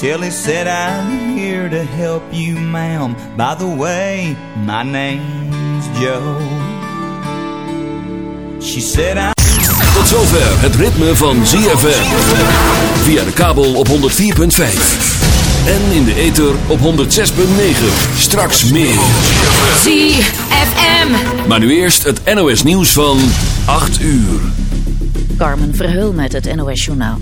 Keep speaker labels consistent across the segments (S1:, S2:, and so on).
S1: till he said, I'm here to help you, ma'am. By the way, my name's Joe. She said, I'm
S2: Tot zover het ritme van ZFM. Via de kabel op 104.5. En in de ether op 106.9. Straks meer.
S3: ZFM.
S2: Maar nu eerst het NOS nieuws van 8 uur.
S4: Carmen Verheul met het NOS Journaal.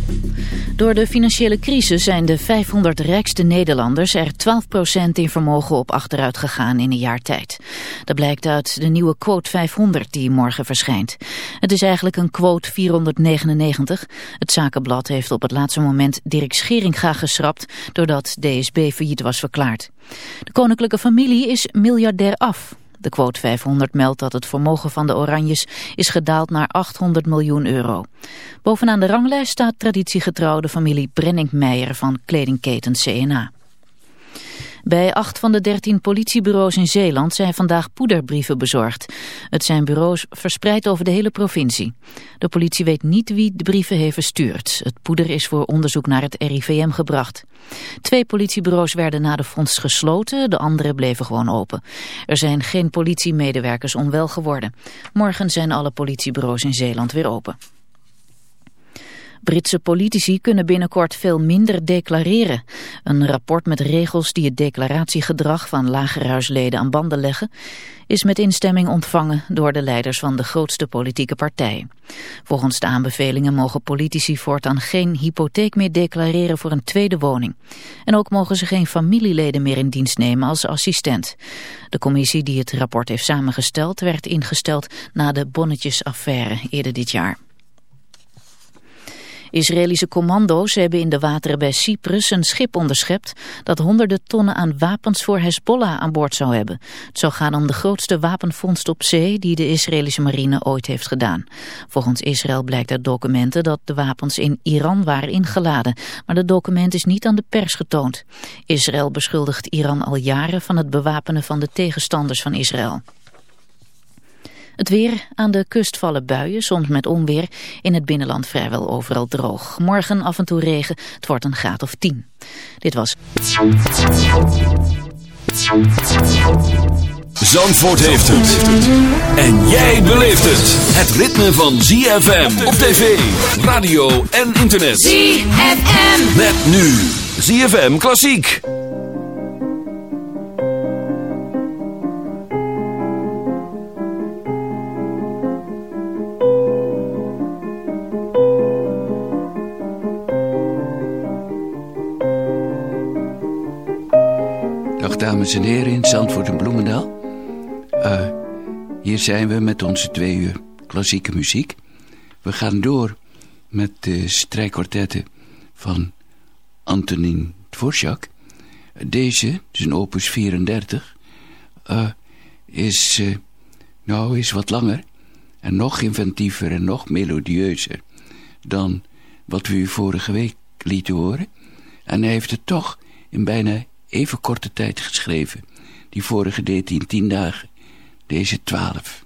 S4: Door de financiële crisis zijn de 500 rijkste Nederlanders er 12% in vermogen op achteruit gegaan in een jaar tijd. Dat blijkt uit de nieuwe quote 500 die morgen verschijnt. Het is eigenlijk een quote 499. Het zakenblad heeft op het laatste moment Dirk Scheringa geschrapt doordat DSB failliet was verklaard. De koninklijke familie is miljardair af. De quote 500 meldt dat het vermogen van de Oranjes is gedaald naar 800 miljoen euro. Bovenaan de ranglijst staat traditiegetrouw de familie Brenninkmeijer van kledingketen CNA. Bij acht van de dertien politiebureaus in Zeeland zijn vandaag poederbrieven bezorgd. Het zijn bureaus verspreid over de hele provincie. De politie weet niet wie de brieven heeft verstuurd. Het poeder is voor onderzoek naar het RIVM gebracht. Twee politiebureaus werden na de fonds gesloten, de andere bleven gewoon open. Er zijn geen politiemedewerkers onwel geworden. Morgen zijn alle politiebureaus in Zeeland weer open. Britse politici kunnen binnenkort veel minder declareren. Een rapport met regels die het declaratiegedrag van lagerhuisleden aan banden leggen, is met instemming ontvangen door de leiders van de grootste politieke partijen. Volgens de aanbevelingen mogen politici voortaan geen hypotheek meer declareren voor een tweede woning. En ook mogen ze geen familieleden meer in dienst nemen als assistent. De commissie die het rapport heeft samengesteld werd ingesteld na de bonnetjesaffaire eerder dit jaar. Israëlische commando's hebben in de wateren bij Cyprus een schip onderschept dat honderden tonnen aan wapens voor Hezbollah aan boord zou hebben. Het zou gaan om de grootste wapenvondst op zee die de Israëlische marine ooit heeft gedaan. Volgens Israël blijkt uit documenten dat de wapens in Iran waren ingeladen, maar dat document is niet aan de pers getoond. Israël beschuldigt Iran al jaren van het bewapenen van de tegenstanders van Israël. Het weer, aan de kust vallen buien, soms met onweer. In het binnenland vrijwel overal droog. Morgen af en toe regen, het wordt een graad of 10. Dit was...
S2: Zandvoort heeft het. En jij beleeft het. Het ritme van ZFM op tv, radio en internet.
S3: ZFM.
S2: Met nu ZFM Klassiek.
S5: Dames en heren in Zandvoort en Bloemendaal. Eh, hier zijn we met onze twee uur klassieke muziek. We gaan door met de strijkkwartetten van Antonin Dvorak. Deze, een opus 34, eh, is, eh, nou, is wat langer en nog inventiever en nog melodieuzer dan wat we u vorige week lieten horen. En hij heeft het toch in bijna even korte tijd geschreven. Die vorige deed hij in tien dagen. Deze twaalf.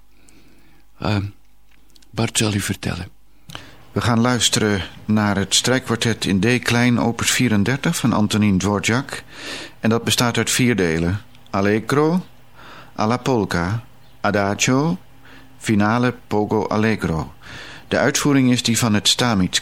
S5: Uh, Bart zal u vertellen.
S6: We gaan luisteren naar het strijkkwartet in D-klein opus 34 van Antonin Dvorak. En dat bestaat uit vier delen. Allegro, alla polka, adagio, finale pogo allegro. De uitvoering is die van het Stamitz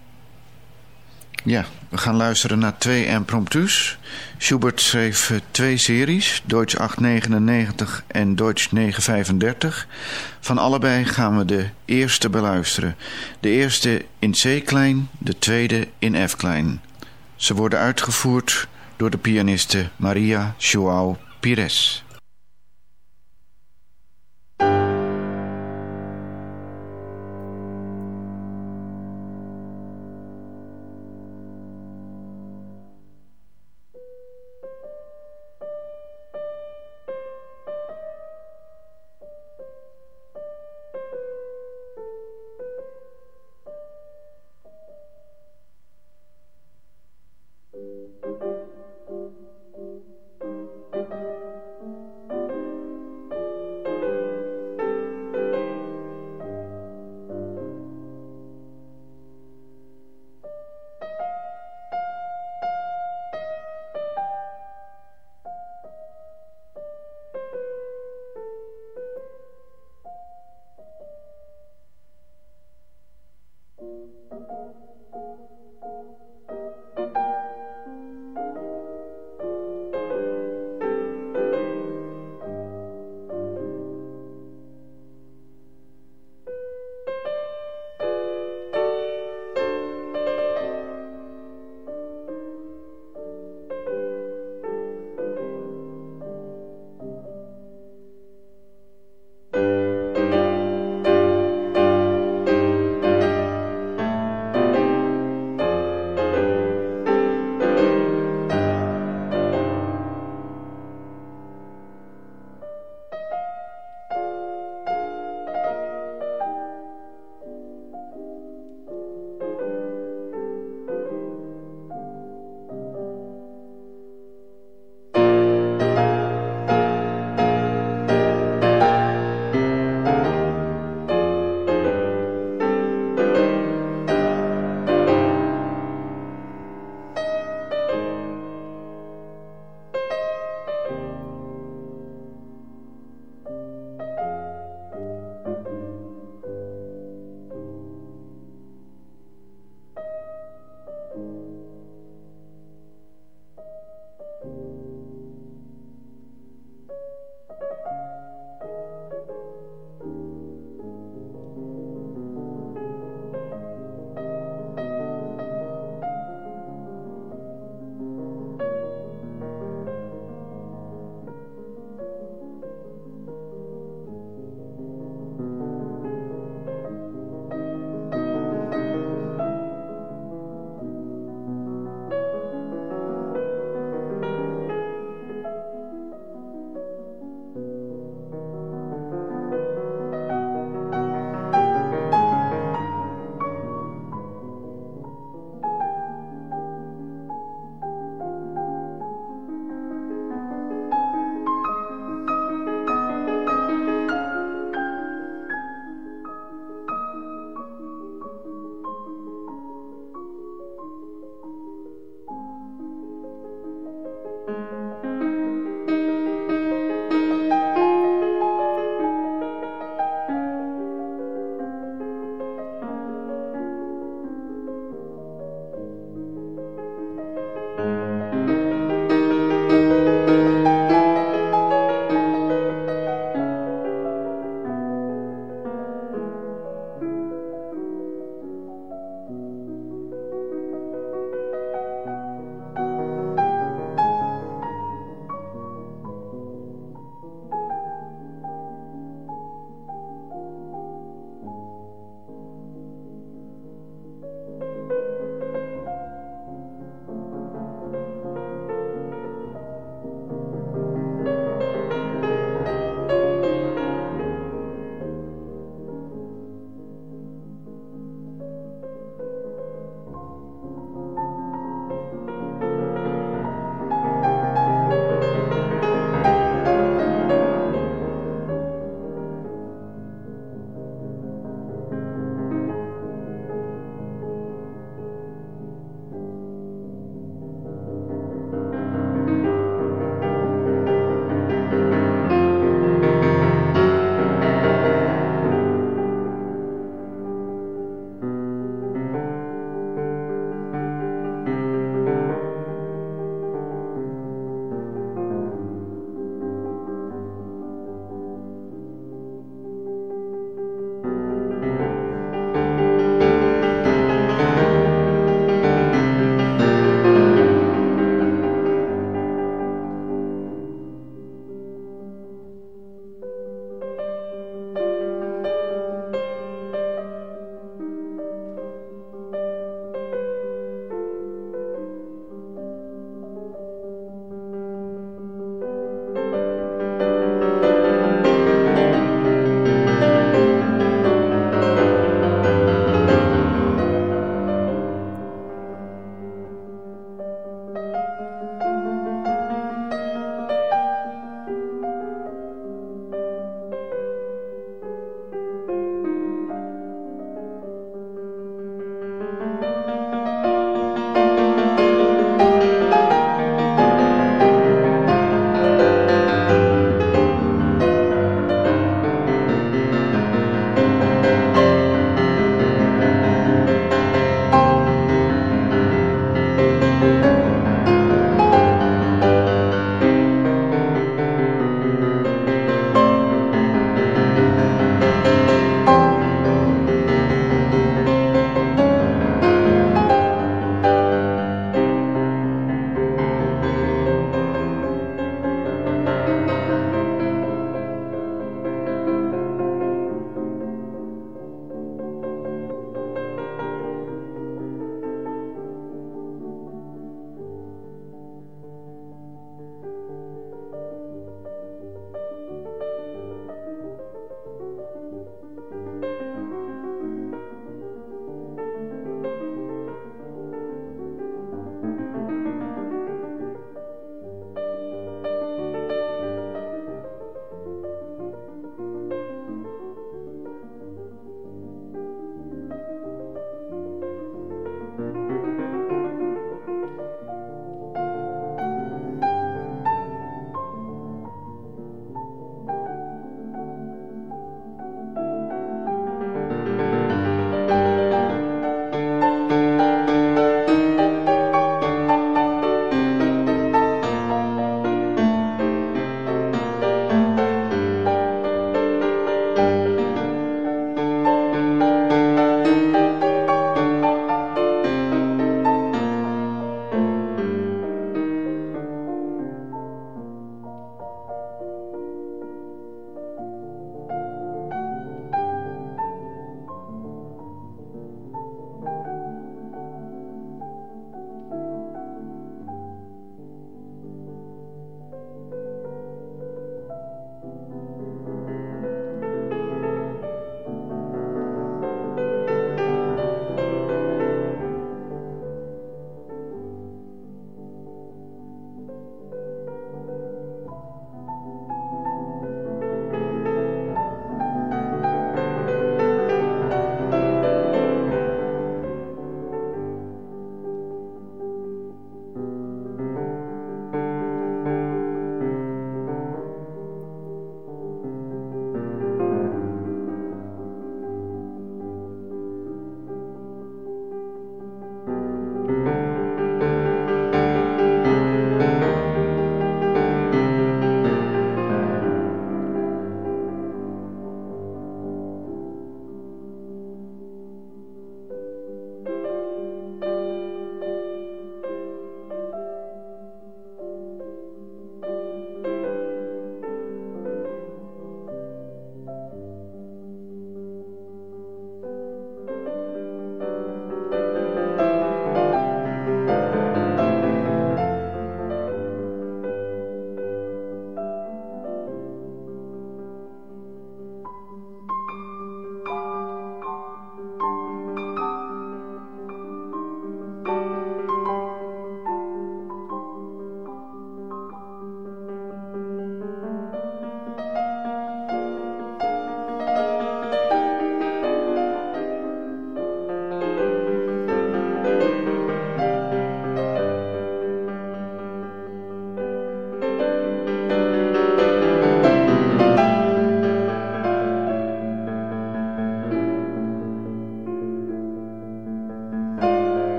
S6: Ja, we gaan luisteren naar twee impromptus. Schubert schreef twee series, Deutsch 899 en Deutsch 935. Van allebei gaan we de eerste beluisteren. De eerste in C-klein, de tweede in F-klein. Ze worden uitgevoerd door de pianiste Maria João Pires.